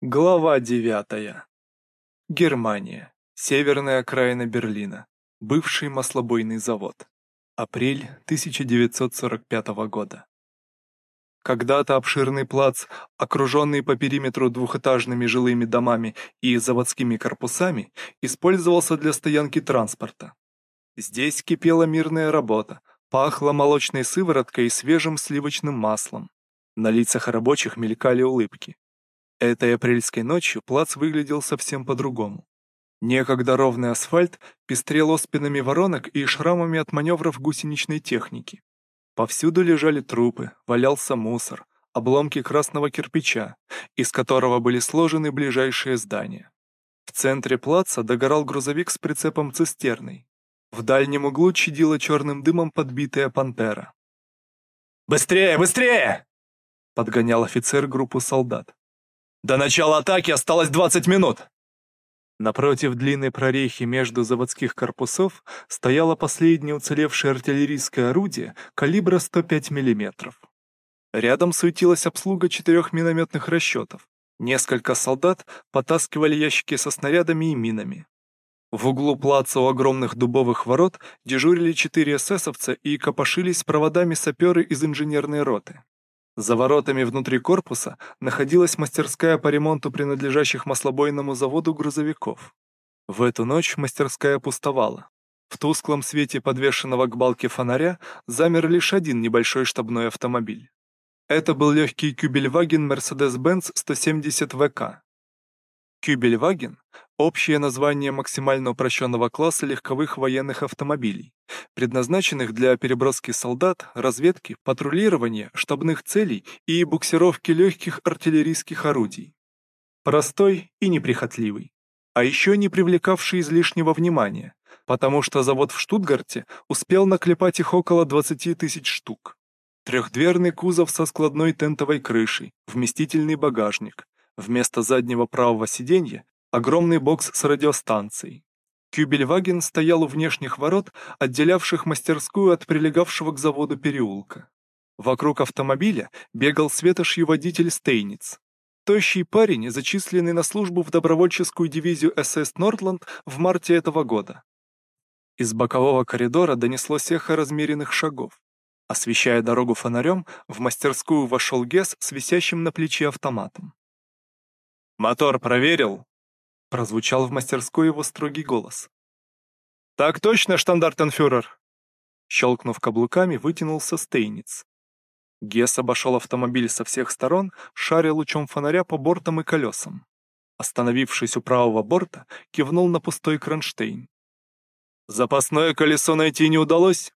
Глава девятая. Германия. Северная окраина Берлина. Бывший маслобойный завод. Апрель 1945 года. Когда-то обширный плац, окруженный по периметру двухэтажными жилыми домами и заводскими корпусами, использовался для стоянки транспорта. Здесь кипела мирная работа, пахло молочной сывороткой и свежим сливочным маслом. На лицах рабочих мелькали улыбки. Этой апрельской ночью плац выглядел совсем по-другому. Некогда ровный асфальт пестрел оспинами воронок и шрамами от маневров гусеничной техники. Повсюду лежали трупы, валялся мусор, обломки красного кирпича, из которого были сложены ближайшие здания. В центре плаца догорал грузовик с прицепом цистерной. В дальнем углу чадила черным дымом подбитая пантера. «Быстрее, быстрее!» — подгонял офицер группу солдат. До начала атаки осталось 20 минут!» Напротив длинной прорехи между заводских корпусов стояло последнее уцелевшее артиллерийское орудие калибра 105 мм. Рядом суетилась обслуга четырех минометных расчетов. Несколько солдат потаскивали ящики со снарядами и минами. В углу плаца у огромных дубовых ворот дежурили четыре эсэсовца и копошились проводами саперы из инженерной роты. За воротами внутри корпуса находилась мастерская по ремонту принадлежащих маслобойному заводу грузовиков. В эту ночь мастерская пустовала. В тусклом свете подвешенного к балке фонаря замер лишь один небольшой штабной автомобиль. Это был легкий кюбельваген Mercedes-Benz 170 ВК. Кюбельваген – общее название максимально упрощенного класса легковых военных автомобилей, предназначенных для переброски солдат, разведки, патрулирования, штабных целей и буксировки легких артиллерийских орудий. Простой и неприхотливый, а еще не привлекавший излишнего внимания, потому что завод в Штутгарте успел наклепать их около 20 тысяч штук. Трехдверный кузов со складной тентовой крышей, вместительный багажник, Вместо заднего правого сиденья огромный бокс с радиостанцией. Кюбельваген стоял у внешних ворот, отделявших мастерскую от прилегавшего к заводу переулка. Вокруг автомобиля бегал светошью водитель Стейниц. Тощий парень, зачисленный на службу в добровольческую дивизию СС Нордланд в марте этого года. Из бокового коридора донеслось эхо размеренных шагов. Освещая дорогу фонарем, в мастерскую вошел Гес с висящим на плече автоматом. «Мотор проверил?» Прозвучал в мастерской его строгий голос. «Так точно, штандартенфюрер!» Щелкнув каблуками, вытянулся Стейниц. Гесс обошел автомобиль со всех сторон, шаря лучом фонаря по бортам и колесам. Остановившись у правого борта, кивнул на пустой кронштейн. «Запасное колесо найти не удалось?»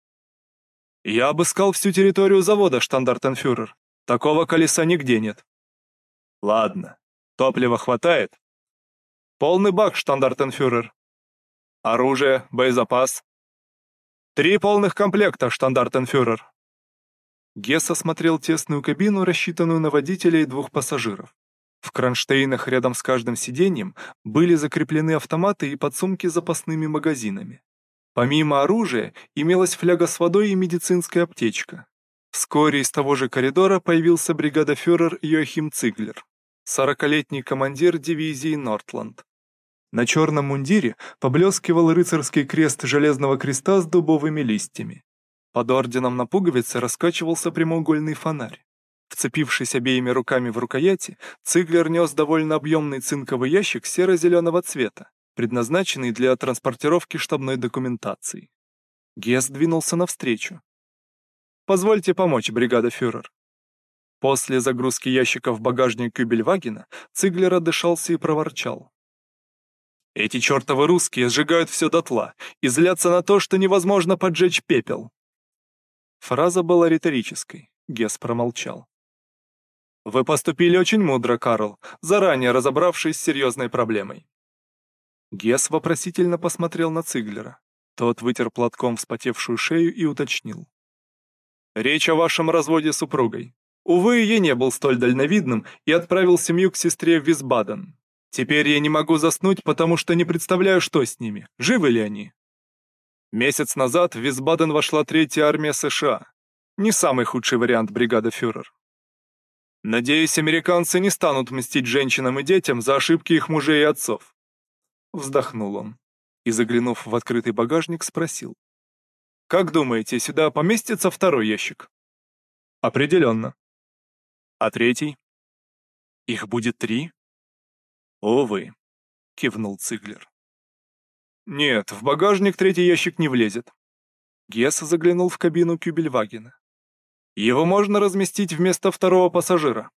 «Я обыскал всю территорию завода, штандартенфюрер. Такого колеса нигде нет». «Ладно, Топлива хватает? Полный бак, штандартенфюрер. Оружие, боезапас. Три полных комплекта, штандартенфюрер. Гесс осмотрел тесную кабину, рассчитанную на водителя и двух пассажиров. В кронштейнах рядом с каждым сиденьем были закреплены автоматы и подсумки с запасными магазинами. Помимо оружия имелась фляга с водой и медицинская аптечка. Вскоре из того же коридора появился бригадофюрер Йохим Циглер сорокалетний командир дивизии Нортланд. На черном мундире поблескивал рыцарский крест Железного Креста с дубовыми листьями. Под орденом на пуговице раскачивался прямоугольный фонарь. Вцепившись обеими руками в рукояти, Циглер нес довольно объемный цинковый ящик серо-зеленого цвета, предназначенный для транспортировки штабной документации. Гес двинулся навстречу. «Позвольте помочь, бригада фюрер», После загрузки ящика в багажник Кюбельвагена Циглер отдышался и проворчал. «Эти чертовы русские сжигают все дотла и злятся на то, что невозможно поджечь пепел». Фраза была риторической, Гес промолчал. «Вы поступили очень мудро, Карл, заранее разобравшись с серьезной проблемой». Гес вопросительно посмотрел на Циглера. Тот вытер платком вспотевшую шею и уточнил. «Речь о вашем разводе с супругой. Увы, я не был столь дальновидным и отправил семью к сестре в Висбаден. Теперь я не могу заснуть, потому что не представляю, что с ними, живы ли они. Месяц назад в Висбаден вошла третья армия США. Не самый худший вариант бригады фюрер. Надеюсь, американцы не станут мстить женщинам и детям за ошибки их мужей и отцов. Вздохнул он и, заглянув в открытый багажник, спросил. «Как думаете, сюда поместится второй ящик?» «Определенно». «А третий?» «Их будет три?» «Увы», — кивнул Циглер. «Нет, в багажник третий ящик не влезет». Гесс заглянул в кабину Кюбельвагена. Его можно разместить вместо второго пассажира.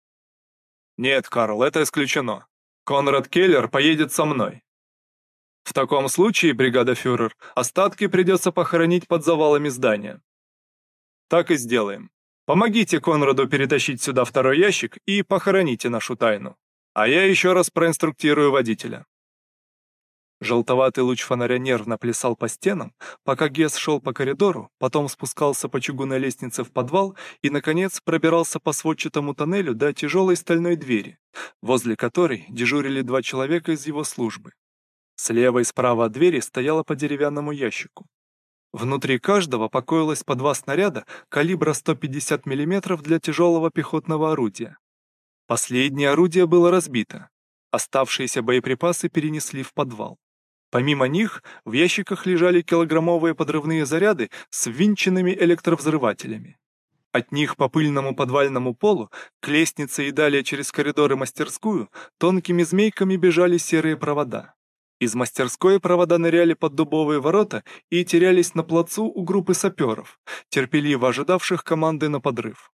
Нет, Карл, это исключено. Конрад Келлер поедет со мной. В таком случае, бригада фюрер, остатки придется похоронить под завалами здания. Так и сделаем. Помогите Конраду перетащить сюда второй ящик и похороните нашу тайну. А я еще раз проинструктирую водителя. Желтоватый луч фонаря нервно плясал по стенам, пока Гес шел по коридору, потом спускался по чугунной лестнице в подвал и, наконец, пробирался по сводчатому тоннелю до тяжелой стальной двери, возле которой дежурили два человека из его службы. Слева и справа от двери стояло по деревянному ящику. Внутри каждого покоилось по два снаряда калибра 150 мм для тяжелого пехотного орудия. Последнее орудие было разбито. Оставшиеся боеприпасы перенесли в подвал. Помимо них, в ящиках лежали килограммовые подрывные заряды с винченными электровзрывателями. От них по пыльному подвальному полу, к лестнице и далее через коридоры мастерскую, тонкими змейками бежали серые провода. Из мастерской провода ныряли под дубовые ворота и терялись на плацу у группы саперов, терпеливо ожидавших команды на подрыв.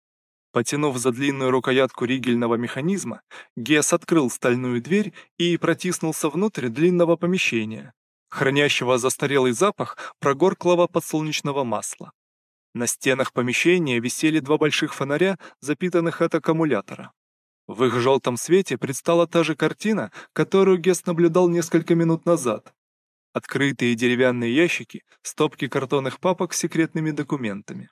Потянув за длинную рукоятку ригельного механизма, Гес открыл стальную дверь и протиснулся внутрь длинного помещения, хранящего застарелый запах прогорклого подсолнечного масла. На стенах помещения висели два больших фонаря, запитанных от аккумулятора. В их желтом свете предстала та же картина, которую Гес наблюдал несколько минут назад. Открытые деревянные ящики, стопки картонных папок с секретными документами.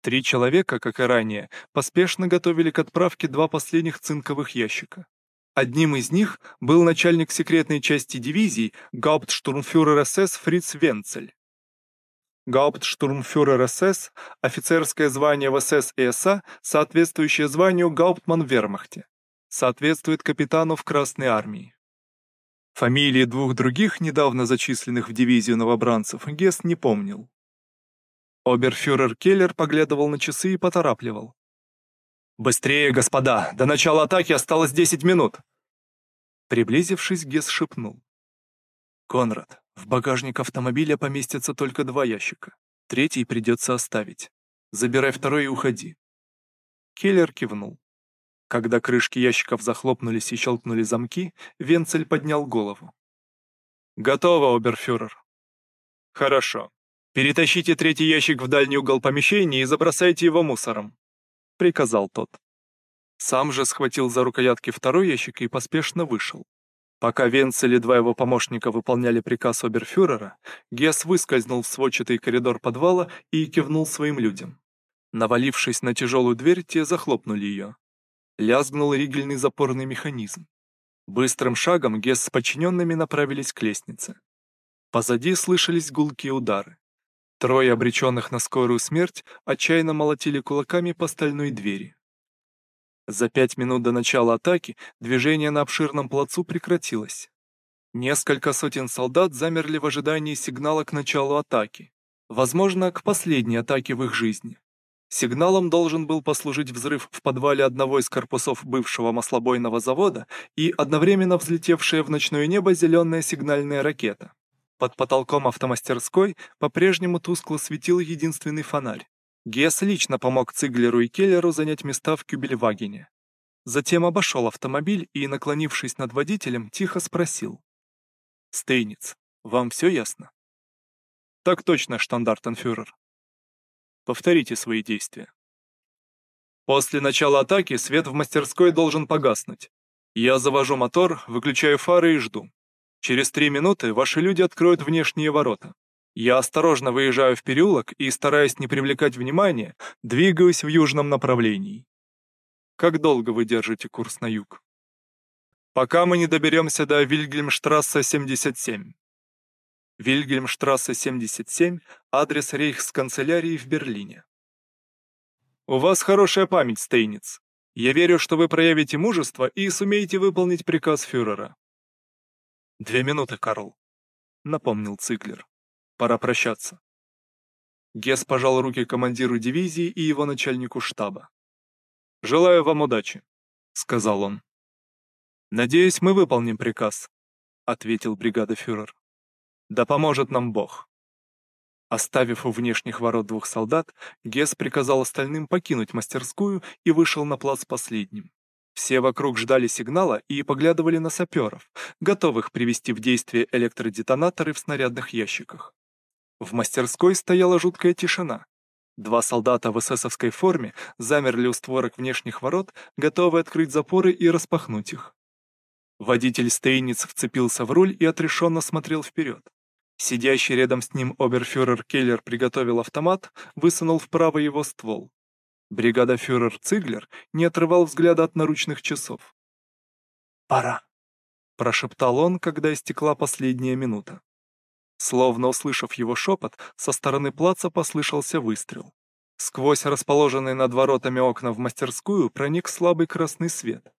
Три человека, как и ранее, поспешно готовили к отправке два последних цинковых ящика. Одним из них был начальник секретной части дивизии гауптштурмфюрер СС Фриц Венцель. Гауптштурмфюрер СС – офицерское звание в СС и СА, соответствующее званию Гауптман Вермахте. Соответствует капитану в Красной армии. Фамилии двух других, недавно зачисленных в дивизию новобранцев, Гест не помнил. Оберфюрер Келлер поглядывал на часы и поторапливал. «Быстрее, господа! До начала атаки осталось 10 минут!» Приблизившись, Гес шепнул. «Конрад, в багажник автомобиля поместятся только два ящика. Третий придется оставить. Забирай второй и уходи». Келлер кивнул. Когда крышки ящиков захлопнулись и щелкнули замки, Венцель поднял голову. «Готово, оберфюрер». «Хорошо. «Перетащите третий ящик в дальний угол помещения и забросайте его мусором», — приказал тот. Сам же схватил за рукоятки второй ящик и поспешно вышел. Пока Венцель и два его помощника выполняли приказ оберфюрера, Гес выскользнул в сводчатый коридор подвала и кивнул своим людям. Навалившись на тяжелую дверь, те захлопнули ее. Лязгнул ригельный запорный механизм. Быстрым шагом Гес с подчиненными направились к лестнице. Позади слышались гулкие удары. Трое обреченных на скорую смерть отчаянно молотили кулаками по стальной двери. За пять минут до начала атаки движение на обширном плацу прекратилось. Несколько сотен солдат замерли в ожидании сигнала к началу атаки, возможно, к последней атаке в их жизни. Сигналом должен был послужить взрыв в подвале одного из корпусов бывшего маслобойного завода и одновременно взлетевшая в ночное небо зеленая сигнальная ракета. Под потолком автомастерской по-прежнему тускло светил единственный фонарь. Гес лично помог Циглеру и Келлеру занять места в Кюбельвагене. Затем обошел автомобиль и, наклонившись над водителем, тихо спросил. «Стейниц, вам все ясно?» «Так точно, штандартенфюрер». «Повторите свои действия». «После начала атаки свет в мастерской должен погаснуть. Я завожу мотор, выключаю фары и жду. Через три минуты ваши люди откроют внешние ворота. Я осторожно выезжаю в переулок и, стараясь не привлекать внимания, двигаюсь в южном направлении. Как долго вы держите курс на юг? Пока мы не доберемся до Вильгельмштрассе 77. Вильгельмштрассе 77 – адрес рейхсканцелярии в Берлине. У вас хорошая память, Стейниц. Я верю, что вы проявите мужество и сумеете выполнить приказ фюрера. Две минуты, Карл, напомнил Циклер. Пора прощаться. Гес пожал руки командиру дивизии и его начальнику штаба. «Желаю вам удачи», — сказал он. «Надеюсь, мы выполним приказ», — ответил бригадофюрер. «Да поможет нам Бог». Оставив у внешних ворот двух солдат, Гес приказал остальным покинуть мастерскую и вышел на плац последним. Все вокруг ждали сигнала и поглядывали на саперов, готовых привести в действие электродетонаторы в снарядных ящиках. В мастерской стояла жуткая тишина. Два солдата в эсэсовской форме замерли у створок внешних ворот, готовые открыть запоры и распахнуть их. Водитель Стейниц вцепился в руль и отрешенно смотрел вперед. Сидящий рядом с ним оберфюрер Келлер приготовил автомат, высунул вправо его ствол. Бригада-фюрер Циглер не отрывал взгляда от наручных часов. «Пора», — прошептал он, когда истекла последняя минута. Словно услышав его шепот, со стороны плаца послышался выстрел. Сквозь расположенные над воротами окна в мастерскую проник слабый красный свет.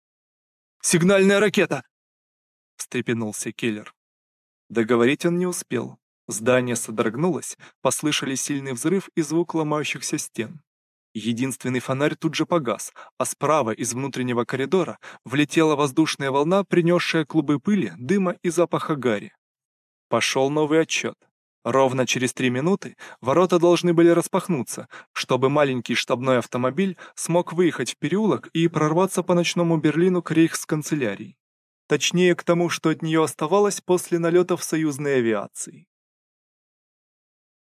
«Сигнальная ракета!» — встрепенулся Келлер. Договорить он не успел. Здание содрогнулось, послышались сильный взрыв и звук ломающихся стен. Единственный фонарь тут же погас, а справа из внутреннего коридора влетела воздушная волна, принесшая клубы пыли, дыма и запаха гари. Пошел новый отчет. Ровно через три минуты ворота должны были распахнуться, чтобы маленький штабной автомобиль смог выехать в переулок и прорваться по ночному Берлину к рейхсканцелярии. Точнее, к тому, что от нее оставалось после налетов союзной авиации.